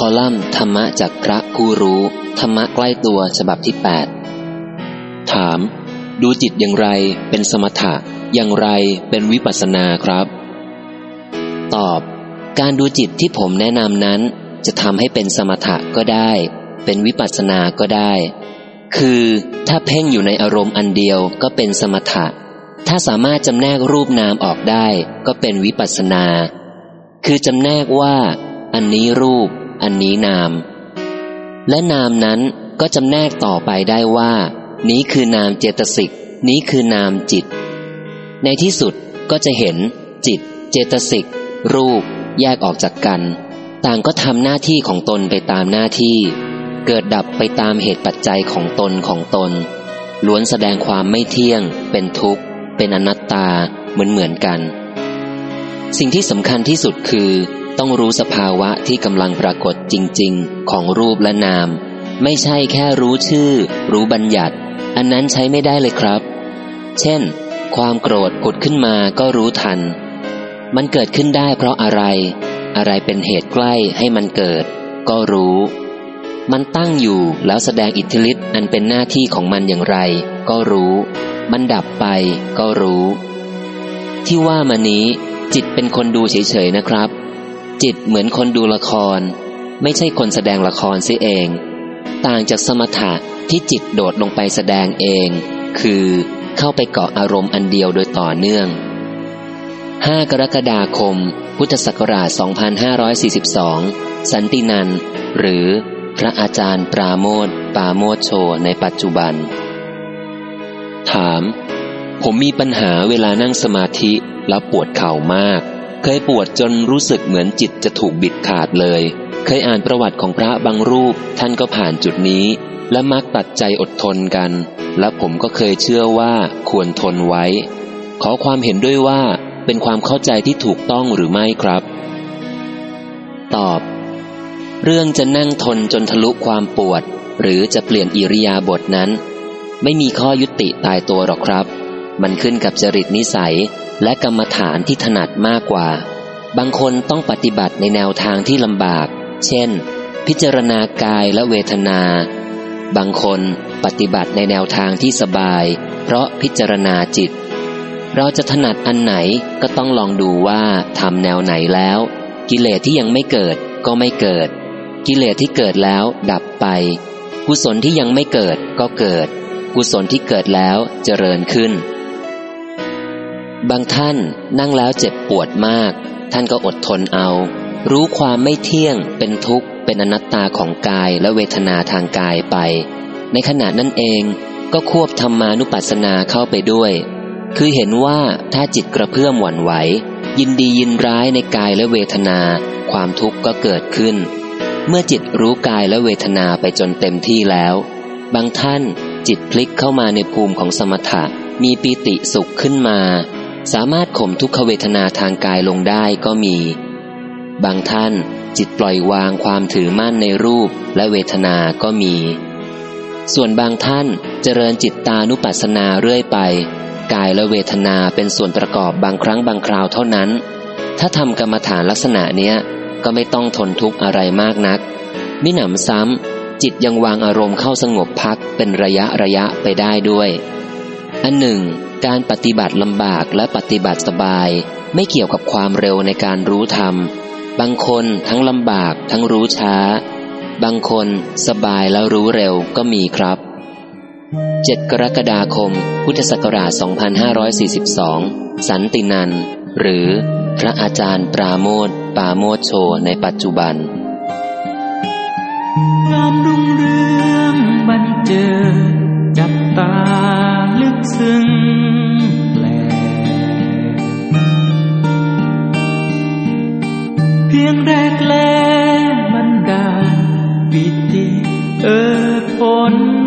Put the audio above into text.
คอลัมน์ธรรมะจากพระผู้รู้ ธรรมะใกล้ตัวฉบับที่ 8 ถาม ดูจิตอย่างไรเป็นสมถะ อย่างไรเป็นวิปัสสนาครับ ตอบ การดูจิตที่ผมแนะนำนั้น จะทำให้เป็นสมถะก็ได้ เป็นวิปัสสนาก็ได้ คือถ้าเพ่งอยู่ในอารมณ์อันเดียวก็เป็นสมถะ ถ้าสามารถจำแนกรูปนามออกได้ ก็เป็นวิปัสสนา คือจำแนกว่า อันนี้รูป อันนี้นาม และนามนั้นก็จำแนกต่อไปได้ว่า นี้คือนามเจตสิก นี้คือนามจิต ในที่สุดก็จะเห็นจิต เจตสิก รูป แยกออกจากกัน ต่างก็ทำหน้าที่ของตนไปตามหน้าที่ เกิดดับไปตามเหตุปัจจัยของตนของตน ล้วนแสดงความไม่เที่ยง เป็นทุกข์ เป็นอนัตตาเหมือนเหมือนกัน สิ่งที่สำคัญที่สุดคือ ต้องรู้สภาวะที่กำลังปรากฏจริง ๆ ของรูปและนาม ไม่ใช่แค่รู้ชื่อ รู้บัญญัติ อันนั้นใช้ไม่ได้เลยครับ เช่น ความโกรธผุดขึ้นมาก็รู้ทัน มันเกิดขึ้นได้เพราะอะไร อะไรเป็นเหตุใกล้ให้มันเกิด ก็รู้ มันตั้งอยู่แล้วแสดงอิทธิฤทธิ์อันเป็นหน้าที่ของมันอย่างไร ก็รู้ มันดับไป ก็รู้ ที่ว่ามานี้จิตเป็นคนดูเฉยๆนะครับ จิตเหมือนคนดูละคร ไม่ใช่คนแสดงละครเสียเอง ต่างจากสมถะที่จิตโดดลงไปแสดงเอง คือเข้าไปเกาะอารมณ์อันเดียวโดยต่อเนื่อง 5 กรกฎาคม พุทธศักราช 2542 สันตินัน หรือพระอาจารย์ปราโมทปาโมทโชในปัจจุบัน ถาม ผมมีปัญหาเวลานั่งสมาธิแล้วปวดเข่ามาก เคยปวดจนรู้สึกเหมือนจิตจะถูกบิดขาดเลย เคยอ่านประวัติของพระบางรูป ท่านก็ผ่านจุดนี้ และมักตัดใจอดทนกัน และผมก็เคยเชื่อว่าควรทนไว้ ขอความเห็นด้วยว่าเป็นความเข้าใจที่ถูกต้องหรือไม่ครับ ตอบ เรื่องจะนั่งทนจนทะลุความปวด หรือจะเปลี่ยนอิริยาบถนั้น ไม่มีข้อยุติตายตัวหรอกครับ มันขึ้นกับจริตนิสัย และกรรมฐานที่ถนัดมากกว่า บางคนต้องปฏิบัติในแนวทางที่ลำบาก เช่น พิจารณากายและเวทนา บางคนปฏิบัติในแนวทางที่สบาย เพราะพิจารณาจิต เราจะถนัดอันไหนก็ต้องลองดูว่าทำแนวไหนแล้ว กิเลสที่ยังไม่เกิดก็ไม่เกิด กิเลสที่เกิดแล้วดับไป กุศลที่ยังไม่เกิดก็เกิด กุศลที่เกิดแล้วเจริญขึ้น บางท่านนั่งแล้วเจ็บปวดมาก ท่านก็อดทนเอา รู้ความไม่เที่ยงเป็นทุกข์ เป็นอนัตตาของกายและเวทนาทางกายไป ในขณะนั้นเองก็ควบธรรมานุปัสสนาเข้าไปด้วย คือเห็นว่าถ้าจิตกระเพื่อมหวั่นไหว ยินดียินร้ายในกายและเวทนา ความทุกข์ก็เกิดขึ้น เมื่อจิตรู้กายและเวทนาไปจนเต็มที่แล้ว บางท่านจิตพลิกเข้ามาในภูมิของสมถะมีปีติสุขขึ้นมา สามารถข่มทุกขเวทนาทางกายลงได้ก็มี บางท่านจิตปล่อยวางความถือมั่นในรูปและเวทนาก็มี ส่วนบางท่านเจริญจิตตานุปัสสนาเรื่อยไป กายและเวทนาเป็นส่วนประกอบบางครั้งบางคราวเท่านั้น ถ้าทำกรรมฐานลักษณะเนี้ยก็ไม่ต้องทนทุกข์อะไรมากนัก มิหนำซ้ำจิตยังวางอารมณ์เข้าสงบพักเป็นระยะระยะไปได้ด้วย อันหนึ่ง การปฏิบัติลำบากและปฏิบัติสบาย ไม่เกี่ยวกับความเร็วในการรู้ธรรม บางคนทั้งลำบากทั้งรู้ช้า บางคนสบายแล้วรู้เร็วก็มีครับ 7 กรกฎาคม พุทธศักราช 2542 สันตินัน หรือพระอาจารย์ปราโมทปาโมทโชในปัจจุบันงามรุ่งเรืองบันเจิดจับตาลึกซึ้ง one.